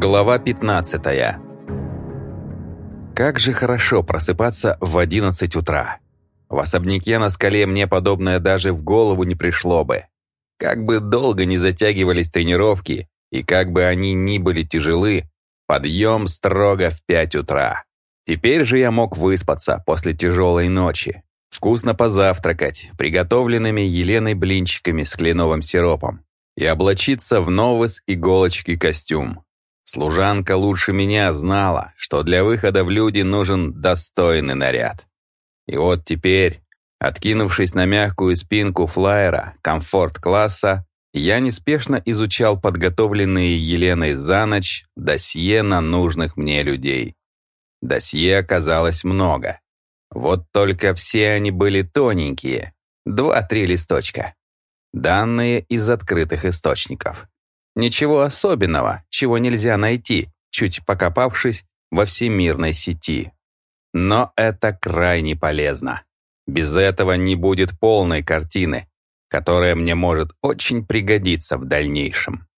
Глава 15 Как же хорошо просыпаться в 11 утра. В особняке на скале мне подобное даже в голову не пришло бы. Как бы долго не затягивались тренировки, и как бы они ни были тяжелы, подъем строго в 5 утра. Теперь же я мог выспаться после тяжелой ночи, вкусно позавтракать приготовленными Еленой блинчиками с кленовым сиропом и облачиться в новый с иголочки костюм. Служанка лучше меня знала, что для выхода в люди нужен достойный наряд. И вот теперь, откинувшись на мягкую спинку флайера комфорт-класса, я неспешно изучал подготовленные Еленой за ночь досье на нужных мне людей. Досье оказалось много. Вот только все они были тоненькие, два-три листочка. Данные из открытых источников. Ничего особенного, чего нельзя найти, чуть покопавшись во всемирной сети. Но это крайне полезно. Без этого не будет полной картины, которая мне может очень пригодиться в дальнейшем.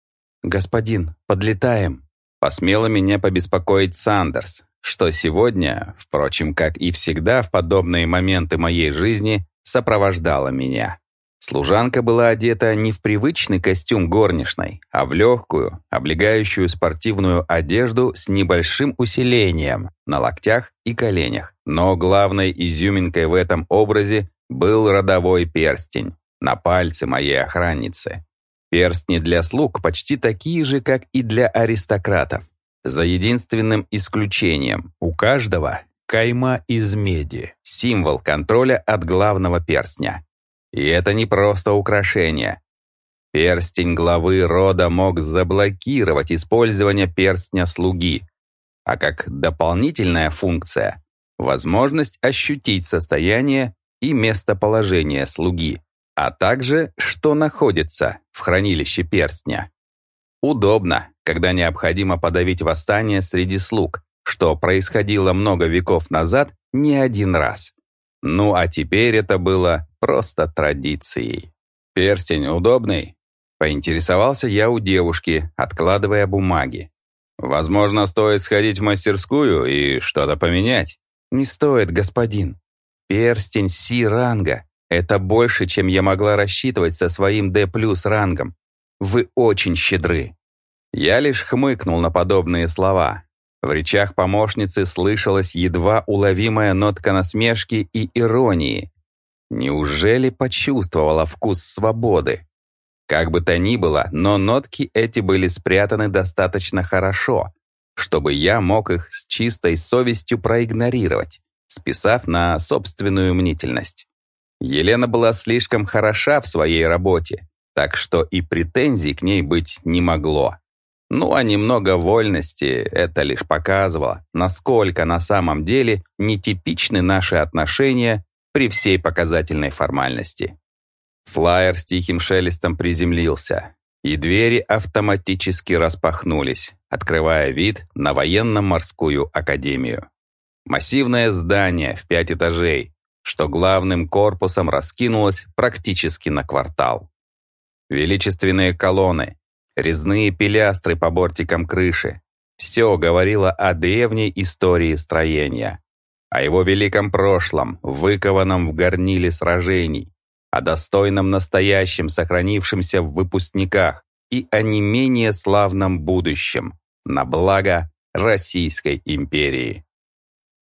«Господин, подлетаем!» Посмело меня побеспокоить Сандерс, что сегодня, впрочем, как и всегда в подобные моменты моей жизни, сопровождала меня. Служанка была одета не в привычный костюм горничной, а в легкую, облегающую спортивную одежду с небольшим усилением на локтях и коленях. Но главной изюминкой в этом образе был родовой перстень на пальце моей охранницы. Перстни для слуг почти такие же, как и для аристократов. За единственным исключением, у каждого кайма из меди, символ контроля от главного перстня. И это не просто украшение. Перстень главы рода мог заблокировать использование перстня слуги, а как дополнительная функция — возможность ощутить состояние и местоположение слуги, а также что находится в хранилище перстня. Удобно, когда необходимо подавить восстание среди слуг, что происходило много веков назад не один раз. Ну а теперь это было просто традицией. «Перстень удобный?» Поинтересовался я у девушки, откладывая бумаги. «Возможно, стоит сходить в мастерскую и что-то поменять?» «Не стоит, господин. Перстень Си-ранга. Это больше, чем я могла рассчитывать со своим D+, рангом. Вы очень щедры». Я лишь хмыкнул на подобные слова, в речах помощницы слышалась едва уловимая нотка насмешки и иронии. Неужели почувствовала вкус свободы? Как бы то ни было, но нотки эти были спрятаны достаточно хорошо, чтобы я мог их с чистой совестью проигнорировать, списав на собственную мнительность. Елена была слишком хороша в своей работе, так что и претензий к ней быть не могло. Ну а немного вольности это лишь показывало, насколько на самом деле нетипичны наши отношения при всей показательной формальности. Флайер с тихим шелестом приземлился, и двери автоматически распахнулись, открывая вид на военно-морскую академию. Массивное здание в пять этажей, что главным корпусом раскинулось практически на квартал. Величественные колонны, резные пилястры по бортикам крыши. Все говорило о древней истории строения, о его великом прошлом, выкованном в горниле сражений, о достойном настоящем, сохранившемся в выпускниках, и о не менее славном будущем, на благо Российской империи.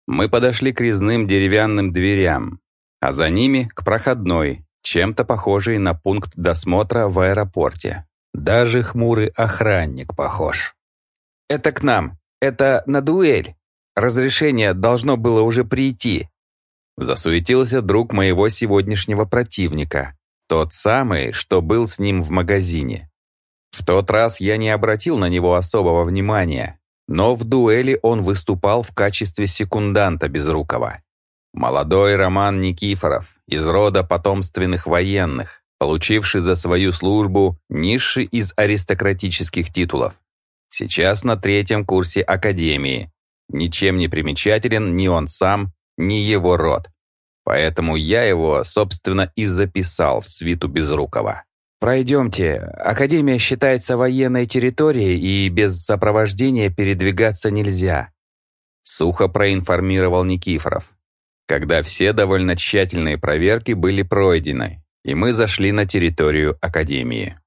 Мы подошли к резным деревянным дверям, а за ними к проходной, чем-то похожей на пункт досмотра в аэропорте. Даже хмурый охранник похож. «Это к нам. Это на дуэль. Разрешение должно было уже прийти». Засуетился друг моего сегодняшнего противника. Тот самый, что был с ним в магазине. В тот раз я не обратил на него особого внимания, но в дуэли он выступал в качестве секунданта Безрукова. Молодой Роман Никифоров из рода потомственных военных, получивший за свою службу низший из аристократических титулов. Сейчас на третьем курсе академии. Ничем не примечателен ни он сам, ни его род. Поэтому я его, собственно, и записал в свиту Безрукова. «Пройдемте. Академия считается военной территорией, и без сопровождения передвигаться нельзя», — сухо проинформировал Никифоров. Когда все довольно тщательные проверки были пройдены, и мы зашли на территорию Академии.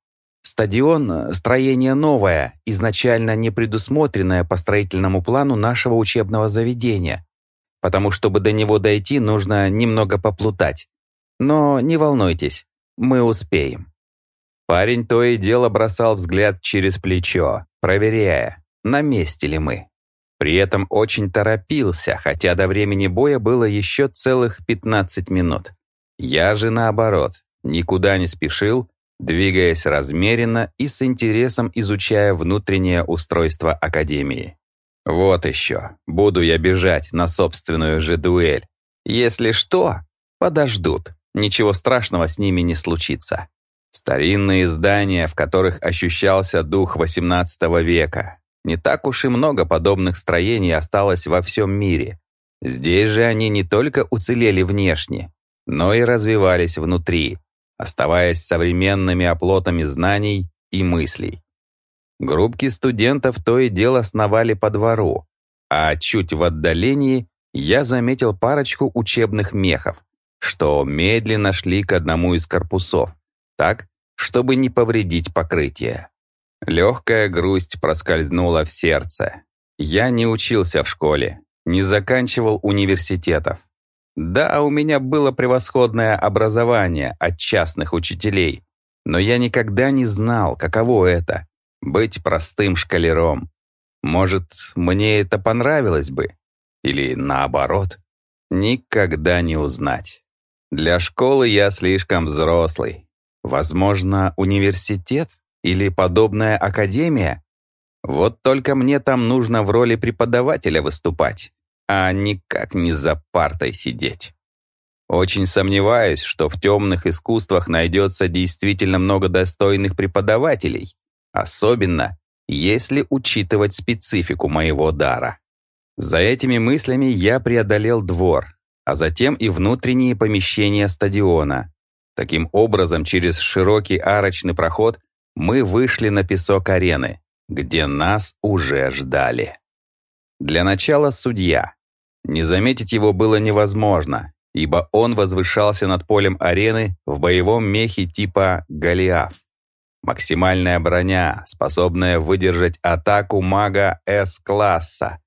Стадион — строение новое, изначально не предусмотренное по строительному плану нашего учебного заведения, потому чтобы до него дойти, нужно немного поплутать. Но не волнуйтесь, мы успеем. Парень то и дело бросал взгляд через плечо, проверяя, на месте ли мы. При этом очень торопился, хотя до времени боя было еще целых 15 минут. Я же наоборот, никуда не спешил, двигаясь размеренно и с интересом изучая внутреннее устройство Академии. Вот еще, буду я бежать на собственную же дуэль. Если что, подождут, ничего страшного с ними не случится. Старинные здания, в которых ощущался дух XVIII века. Не так уж и много подобных строений осталось во всем мире. Здесь же они не только уцелели внешне, но и развивались внутри, оставаясь современными оплотами знаний и мыслей. Группки студентов то и дело сновали по двору, а чуть в отдалении я заметил парочку учебных мехов, что медленно шли к одному из корпусов так, чтобы не повредить покрытие. Легкая грусть проскользнула в сердце. Я не учился в школе, не заканчивал университетов. Да, у меня было превосходное образование от частных учителей, но я никогда не знал, каково это — быть простым шкалером. Может, мне это понравилось бы? Или наоборот? Никогда не узнать. Для школы я слишком взрослый, Возможно, университет или подобная академия? Вот только мне там нужно в роли преподавателя выступать, а никак не за партой сидеть. Очень сомневаюсь, что в темных искусствах найдется действительно много достойных преподавателей, особенно если учитывать специфику моего дара. За этими мыслями я преодолел двор, а затем и внутренние помещения стадиона, Таким образом, через широкий арочный проход мы вышли на песок арены, где нас уже ждали. Для начала судья. Не заметить его было невозможно, ибо он возвышался над полем арены в боевом мехе типа «Голиаф». Максимальная броня, способная выдержать атаку мага С-класса.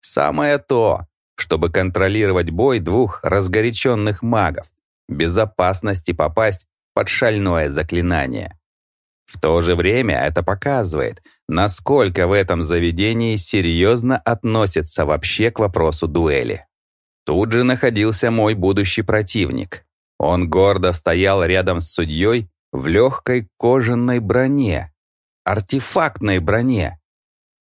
Самое то, чтобы контролировать бой двух разгоряченных магов безопасности попасть под шальное заклинание. В то же время это показывает, насколько в этом заведении серьезно относятся вообще к вопросу дуэли. Тут же находился мой будущий противник. Он гордо стоял рядом с судьей в легкой кожаной броне, артефактной броне.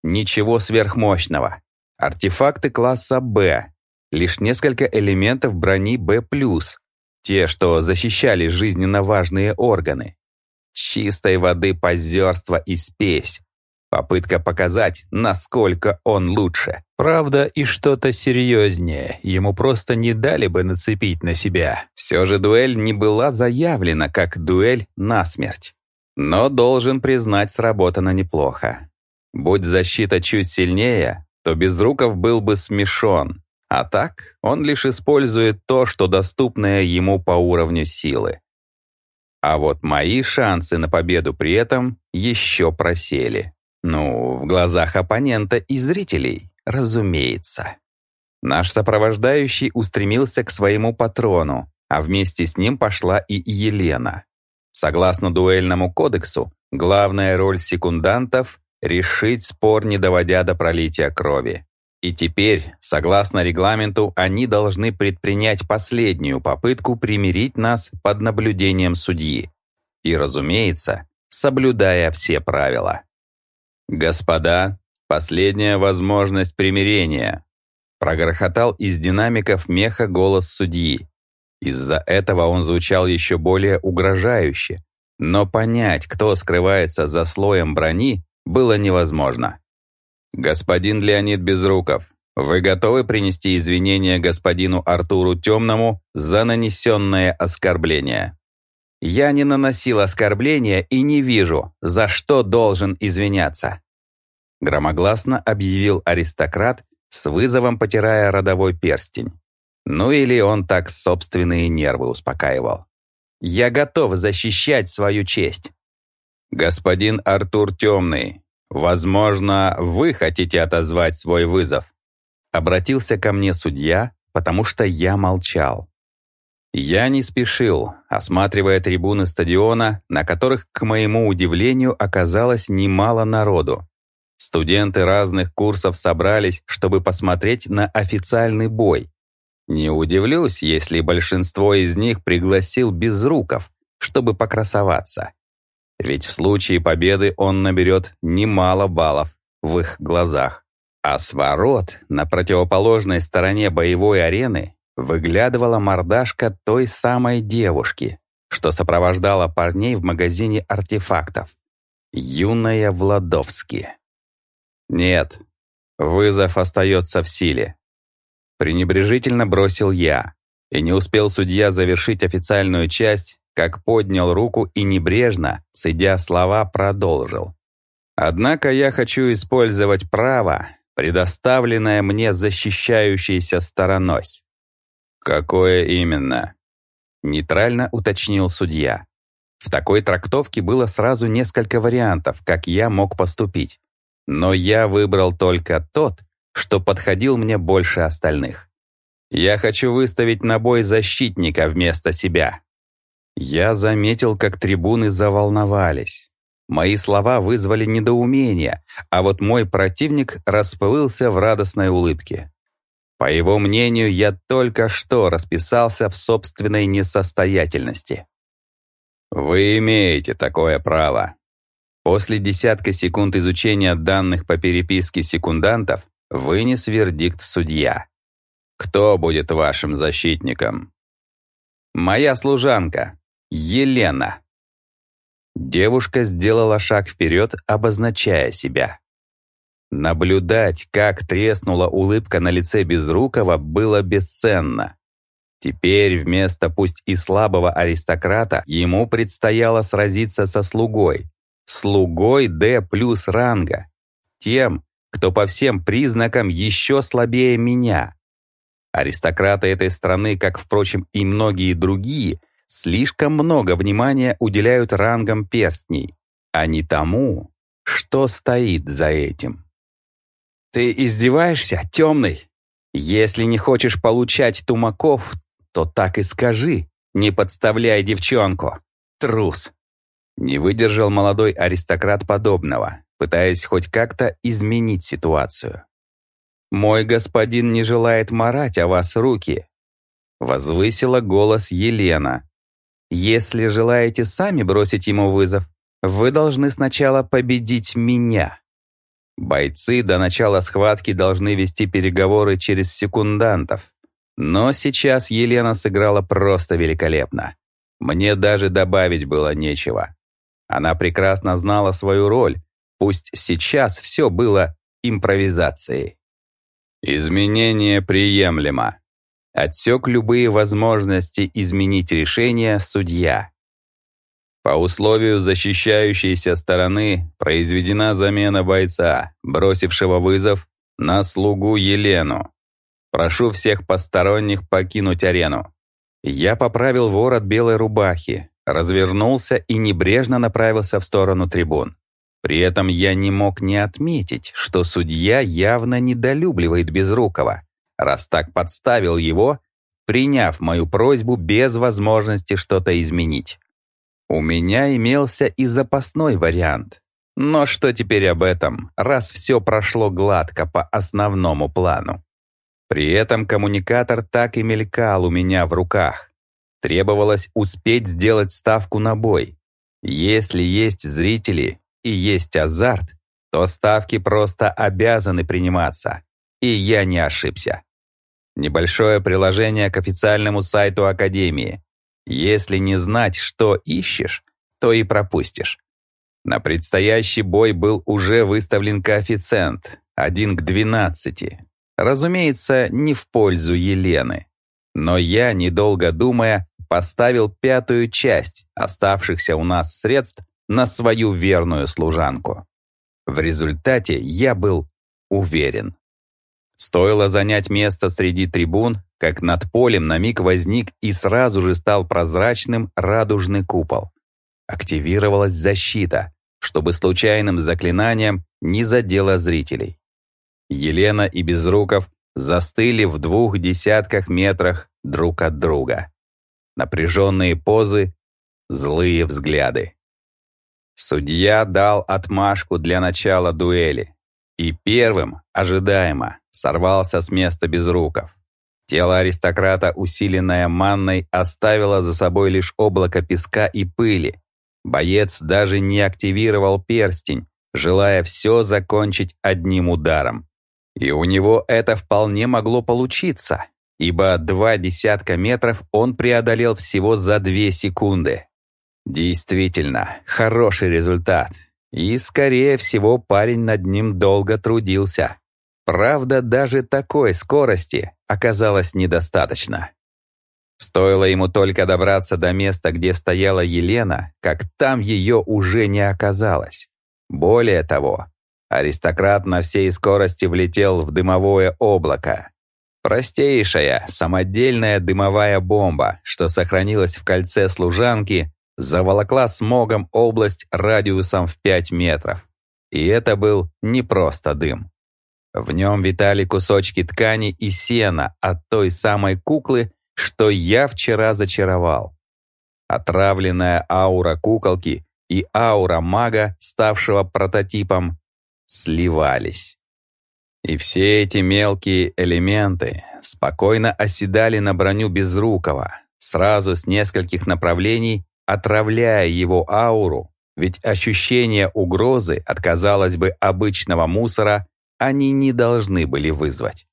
Ничего сверхмощного. Артефакты класса «Б», лишь несколько элементов брони «Б+», те, что защищали жизненно важные органы. Чистой воды позерство и спесь. Попытка показать, насколько он лучше. Правда, и что-то серьезнее. Ему просто не дали бы нацепить на себя. Все же дуэль не была заявлена как дуэль насмерть. Но должен признать, сработано неплохо. Будь защита чуть сильнее, то Безруков был бы смешон, а так, он лишь использует то, что доступное ему по уровню силы. А вот мои шансы на победу при этом еще просели. Ну, в глазах оппонента и зрителей, разумеется. Наш сопровождающий устремился к своему патрону, а вместе с ним пошла и Елена. Согласно дуэльному кодексу, главная роль секундантов — решить спор, не доводя до пролития крови. И теперь, согласно регламенту, они должны предпринять последнюю попытку примирить нас под наблюдением судьи. И, разумеется, соблюдая все правила. «Господа, последняя возможность примирения», прогрохотал из динамиков меха голос судьи. Из-за этого он звучал еще более угрожающе, но понять, кто скрывается за слоем брони, было невозможно. «Господин Леонид Безруков, вы готовы принести извинения господину Артуру Темному за нанесенное оскорбление?» Я не наносил оскорбления и не вижу, за что должен извиняться. Громогласно объявил аристократ, с вызовом потирая родовой перстень. Ну или он так собственные нервы успокаивал. «Я готов защищать свою честь». «Господин Артур Темный, возможно, вы хотите отозвать свой вызов?» Обратился ко мне судья, потому что я молчал. Я не спешил, осматривая трибуны стадиона, на которых, к моему удивлению, оказалось немало народу. Студенты разных курсов собрались, чтобы посмотреть на официальный бой. Не удивлюсь, если большинство из них пригласил Безруков, чтобы покрасоваться. Ведь в случае победы он наберет немало баллов в их глазах. А с ворот на противоположной стороне боевой арены выглядывала мордашка той самой девушки, что сопровождала парней в магазине артефактов. Юная Владовски. Нет, вызов остается в силе. Пренебрежительно бросил я, и не успел судья завершить официальную часть, как поднял руку и небрежно, цедя слова, продолжил. Однако я хочу использовать право, предоставленное мне защищающейся стороной. Какое именно? Нейтрально уточнил судья. В такой трактовке было сразу несколько вариантов, как я мог поступить. Но я выбрал только тот, что подходил мне больше остальных. Я хочу выставить на бой защитника вместо себя. Я заметил, как трибуны заволновались. Мои слова вызвали недоумение, а вот мой противник расплылся в радостной улыбке. По его мнению, я только что расписался в собственной несостоятельности. Вы имеете такое право, После десятка секунд изучения данных по переписке секундантов вынес вердикт судья. «Кто будет вашим защитником?» «Моя служанка, Елена». Девушка сделала шаг вперед, обозначая себя. Наблюдать, как треснула улыбка на лице Безрукова, было бесценно. Теперь вместо пусть и слабого аристократа ему предстояло сразиться со слугой, слугой D плюс ранга, тем, кто по всем признакам еще слабее меня. Аристократы этой страны, как, впрочем, и многие другие, слишком много внимания уделяют рангам перстней, а не тому, что стоит за этим. «Ты издеваешься, темный? Если не хочешь получать тумаков, то так и скажи, не подставляй девчонку, трус!» Не выдержал молодой аристократ подобного, пытаясь хоть как-то изменить ситуацию. «Мой господин не желает марать о вас руки», — возвысила голос Елена. «Если желаете сами бросить ему вызов, вы должны сначала победить меня». Бойцы до начала схватки должны вести переговоры через секундантов. Но сейчас Елена сыграла просто великолепно. Мне даже добавить было нечего. Она прекрасно знала свою роль, пусть сейчас все было импровизацией. Изменение приемлемо. Отсек любые возможности изменить решение судья. По условию защищающейся стороны произведена замена бойца, бросившего вызов, на слугу Елену. Прошу всех посторонних покинуть арену. Я поправил ворот белой рубахи, развернулся и небрежно направился в сторону трибун. При этом я не мог не отметить, что судья явно недолюбливает Безрукова, раз так подставил его, приняв мою просьбу без возможности что-то изменить. У меня имелся и запасной вариант. Но что теперь об этом, раз все прошло гладко по основному плану? При этом коммуникатор так и мелькал у меня в руках. Требовалось успеть сделать ставку на бой. Если есть зрители и есть азарт, то ставки просто обязаны приниматься. И я не ошибся. Небольшое приложение к официальному сайту Академии. Если не знать, что ищешь, то и пропустишь. На предстоящий бой был уже выставлен коэффициент 1 к 12. Разумеется, не в пользу Елены. Но я, недолго думая, поставил пятую часть оставшихся у нас средств на свою верную служанку. В результате я был уверен. Стоило занять место среди трибун, как над полем на миг возник и сразу же стал прозрачным радужный купол. Активировалась защита, чтобы случайным заклинанием не задело зрителей. Елена и Безруков застыли в двух десятках метрах друг от друга. Напряженные позы, злые взгляды. Судья дал отмашку для начала дуэли. И первым, ожидаемо, сорвался с места Безруков. Тело аристократа, усиленное манной, оставило за собой лишь облако песка и пыли. Боец даже не активировал перстень, желая все закончить одним ударом. И у него это вполне могло получиться, ибо два десятка метров он преодолел всего за две секунды. Действительно, хороший результат. И, скорее всего, парень над ним долго трудился. Правда, даже такой скорости оказалось недостаточно. Стоило ему только добраться до места, где стояла Елена, как там ее уже не оказалось. Более того, аристократ на всей скорости влетел в дымовое облако. Простейшая, самодельная дымовая бомба, что сохранилась в кольце служанки, заволокла смогом область радиусом в 5 метров. И это был не просто дым. В нем витали кусочки ткани и сена от той самой куклы, что я вчера зачаровал. Отравленная аура куколки и аура мага, ставшего прототипом, сливались. И все эти мелкие элементы спокойно оседали на броню Безрукова, сразу с нескольких направлений отравляя его ауру, ведь ощущение угрозы от, казалось бы, обычного мусора они не должны были вызвать.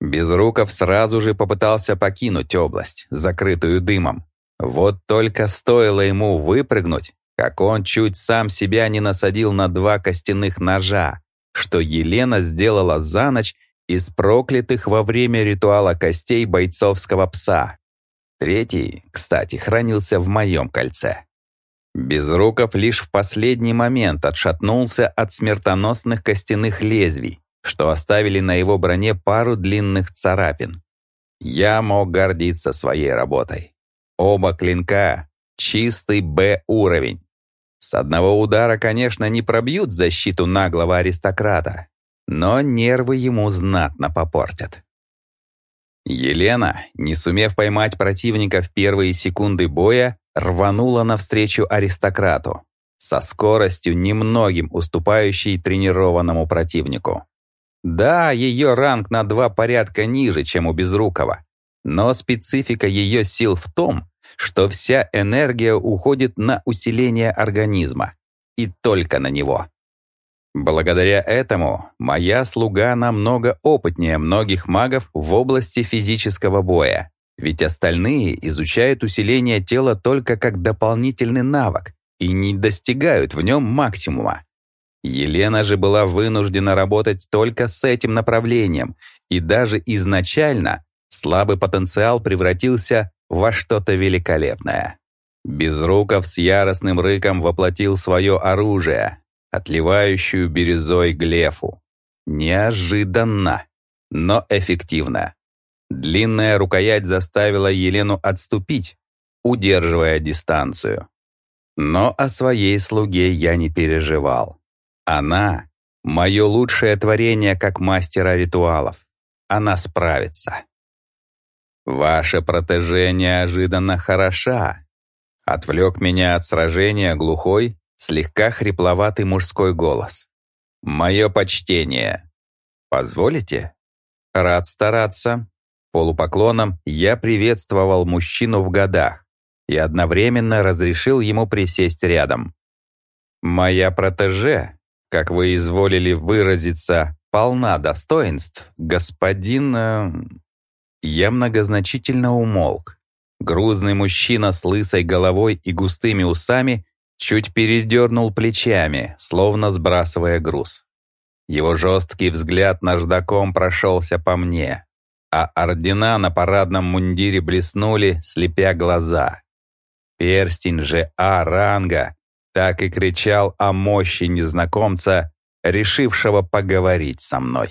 Безруков сразу же попытался покинуть область, закрытую дымом. Вот только стоило ему выпрыгнуть, как он чуть сам себя не насадил на два костяных ножа, что Елена сделала за ночь из проклятых во время ритуала костей бойцовского пса. Третий, кстати, хранился в моем кольце. Безруков лишь в последний момент отшатнулся от смертоносных костяных лезвий, что оставили на его броне пару длинных царапин. Я мог гордиться своей работой. Оба клинка — чистый Б-уровень. С одного удара, конечно, не пробьют защиту наглого аристократа, но нервы ему знатно попортят. Елена, не сумев поймать противника в первые секунды боя, рванула навстречу аристократу, со скоростью немногим уступающей тренированному противнику. Да, ее ранг на два порядка ниже, чем у Безрукова, но специфика ее сил в том, что вся энергия уходит на усиление организма, и только на него. Благодаря этому моя слуга намного опытнее многих магов в области физического боя, ведь остальные изучают усиление тела только как дополнительный навык и не достигают в нем максимума. Елена же была вынуждена работать только с этим направлением, и даже изначально слабый потенциал превратился во что-то великолепное. Безруков с яростным рыком воплотил свое оружие, отливающую бирюзой глефу. Неожиданно, но эффективно. Длинная рукоять заставила Елену отступить, удерживая дистанцию. Но о своей слуге я не переживал. Она — мое лучшее творение как мастера ритуалов. Она справится. Ваше протеже неожиданно хороша. Отвлек меня от сражения глухой, слегка хрипловатый мужской голос. «Мое почтение. Позволите?» «Рад стараться». Полупоклоном я приветствовал мужчину в годах и одновременно разрешил ему присесть рядом. «Моя протеже, как вы изволили выразиться, полна достоинств, господин...» э, Я многозначительно умолк. Грузный мужчина с лысой головой и густыми усами чуть передернул плечами, словно сбрасывая груз. Его жесткий взгляд наждаком прошелся по мне, а ордена на парадном мундире блеснули, слепя глаза. Перстень же А-ранга так и кричал о мощи незнакомца, решившего поговорить со мной.